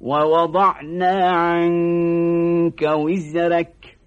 ووضعنا عنك وزرك